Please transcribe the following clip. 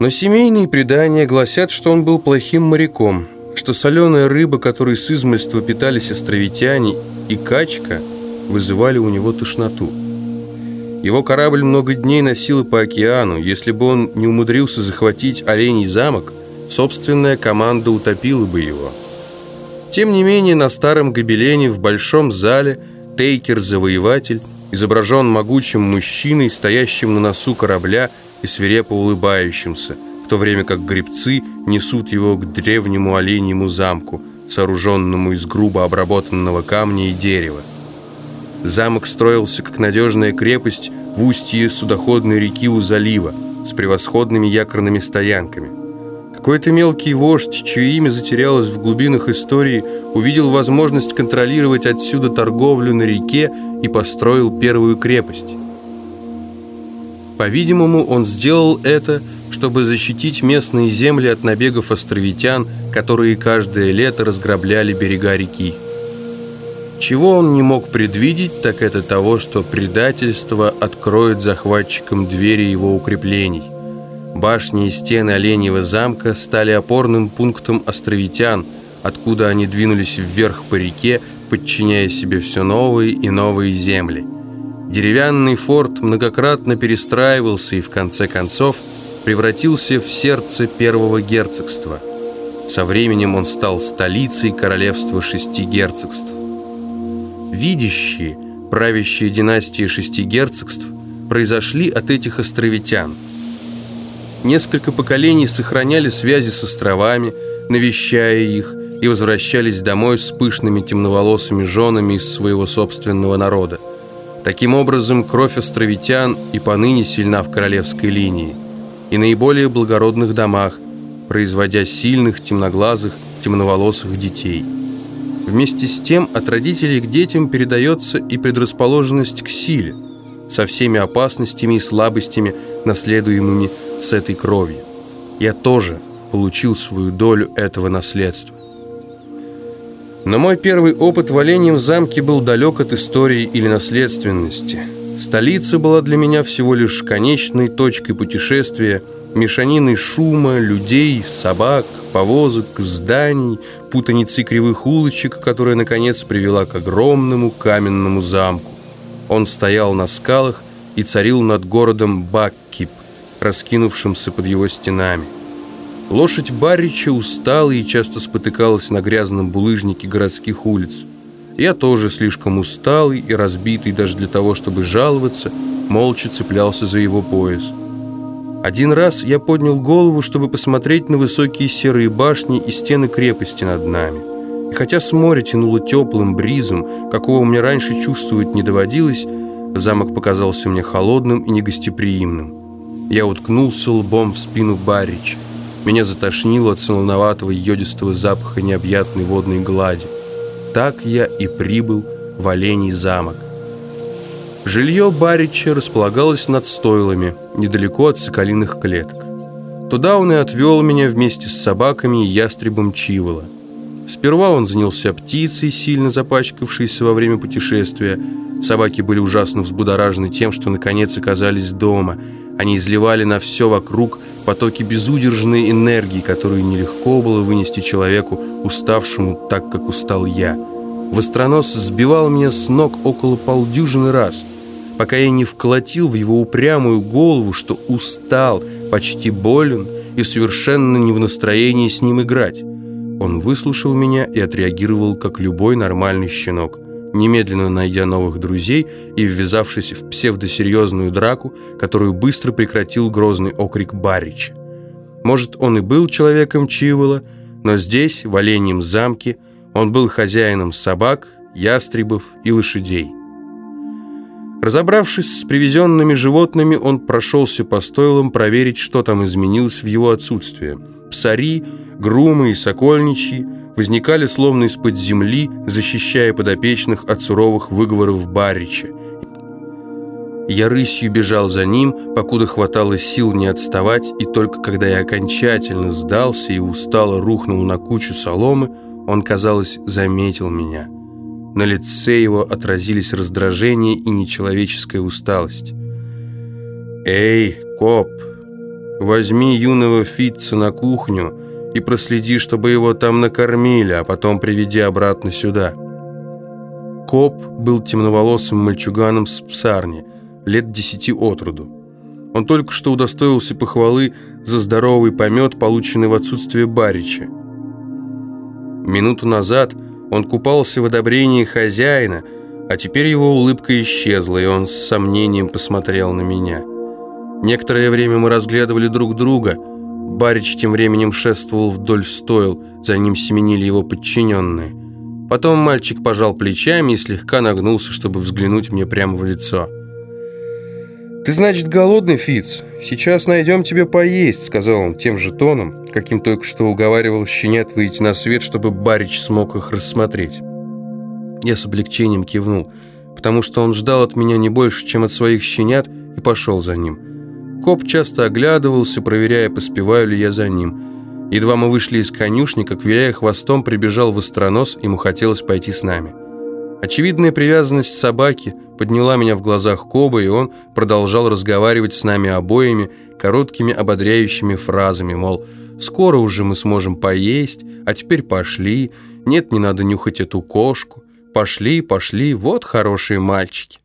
Но семейные предания гласят, что он был плохим моряком, что соленая рыба, которой с измольства питались островитяне, и качка вызывали у него тошноту. Его корабль много дней носило по океану. Если бы он не умудрился захватить Оленей замок, собственная команда утопила бы его. Тем не менее, на старом гобелене в большом зале Тейкер-завоеватель изображен могучим мужчиной, стоящим на носу корабля и свирепо улыбающимся, в то время как гребцы несут его к древнему оленьему замку, сооруженному из грубо обработанного камня и дерева. Замок строился как надежная крепость в устье судоходной реки у залива с превосходными якорными стоянками. Какой-то мелкий вождь, чье имя затерялось в глубинах истории, увидел возможность контролировать отсюда торговлю на реке и построил первую крепость. По-видимому, он сделал это, чтобы защитить местные земли от набегов островитян, которые каждое лето разграбляли берега реки. Чего он не мог предвидеть, так это того, что предательство откроет захватчикам двери его укреплений. Башни и стены Оленьего замка стали опорным пунктом островитян, откуда они двинулись вверх по реке, подчиняя себе все новые и новые земли. Деревянный форт многократно перестраивался и в конце концов превратился в сердце первого герцогства. Со временем он стал столицей королевства шести герцогств. Видящие, правящие династии шести герцогств, произошли от этих островитян. Несколько поколений сохраняли связи с островами, навещая их, и возвращались домой с пышными темноволосыми женами из своего собственного народа. Таким образом, кровь островитян и поныне сильна в королевской линии, и наиболее благородных домах, производя сильных, темноглазых, темноволосых детей – Вместе с тем от родителей к детям передается и предрасположенность к силе, со всеми опасностями и слабостями, наследуемыми с этой кровью. Я тоже получил свою долю этого наследства. Но мой первый опыт в Оленьем замке был далек от истории или наследственности. Столица была для меня всего лишь конечной точкой путешествия, мешаниной шума, людей, собак, повозок, зданий, путаницей кривых улочек, которая, наконец, привела к огромному каменному замку. Он стоял на скалах и царил над городом Баккип, раскинувшимся под его стенами. Лошадь Баррича устала и часто спотыкалась на грязном булыжнике городских улиц. Я тоже слишком усталый и разбитый даже для того, чтобы жаловаться, молча цеплялся за его пояс. Один раз я поднял голову, чтобы посмотреть на высокие серые башни и стены крепости над нами. И хотя с моря тянуло теплым бризом, какого мне раньше чувствовать не доводилось, замок показался мне холодным и негостеприимным. Я уткнулся лбом в спину Баррича. Меня затошнило от солоноватого йодистого запаха необъятной водной глади. Так я и прибыл в Оленей замок. Жилье Барича располагалось над стойлами, недалеко от соколиных клеток. Туда он и отвел меня вместе с собаками и ястребом Чивола. Сперва он занялся птицей, сильно запачкавшейся во время путешествия. Собаки были ужасно взбудоражены тем, что наконец оказались дома. Они изливали на все вокруг потоки безудержной энергии, которую нелегко было вынести человеку, уставшему так, как устал я. Востронос сбивал меня с ног около полдюжины раз – пока я не вколотил в его упрямую голову, что устал, почти болен и совершенно не в настроении с ним играть. Он выслушал меня и отреагировал, как любой нормальный щенок, немедленно найдя новых друзей и ввязавшись в псевдосерьезную драку, которую быстро прекратил грозный окрик Барича. Может, он и был человеком Чивола, но здесь, в Оленьем замке, он был хозяином собак, ястребов и лошадей. Разобравшись с привезенными животными, он прошелся по стойлам проверить, что там изменилось в его отсутствие. Псари, грумы и сокольничьи возникали словно из-под земли, защищая подопечных от суровых выговоров Барича. Я рысью бежал за ним, покуда хватало сил не отставать, и только когда я окончательно сдался и устало рухнул на кучу соломы, он, казалось, заметил меня – на лице его отразились раздражение и нечеловеческая усталость. «Эй, коп, Возьми юного Фитца на кухню и проследи, чтобы его там накормили, а потом приведи обратно сюда». Коп был темноволосым мальчуганом с псарни, лет десяти от роду. Он только что удостоился похвалы за здоровый помет, полученный в отсутствие Барича. Минуту назад он купался в одобрении хозяина, а теперь его улыбка исчезла, и он с сомнением посмотрел на меня. Некоторое время мы разглядывали друг друга. Барич тем временем шествовал вдоль стойл, за ним семенили его подчиненные. Потом мальчик пожал плечами и слегка нагнулся, чтобы взглянуть мне прямо в лицо. «Ты, значит, голодный, Фиц? Сейчас найдем тебе поесть», — сказал он тем же тоном, каким только что уговаривал щенят выйти на свет, чтобы Барич смог их рассмотреть. Я с облегчением кивнул, потому что он ждал от меня не больше, чем от своих щенят, и пошел за ним. Коп часто оглядывался, проверяя, поспеваю ли я за ним. Едва мы вышли из конюшни, как, виляя хвостом, прибежал востронос, ему хотелось пойти с нами. Очевидная привязанность собаки подняла меня в глазах Коба, и он продолжал разговаривать с нами обоими короткими ободряющими фразами, мол, «Скоро уже мы сможем поесть, а теперь пошли, нет, не надо нюхать эту кошку, пошли, пошли, вот хорошие мальчики».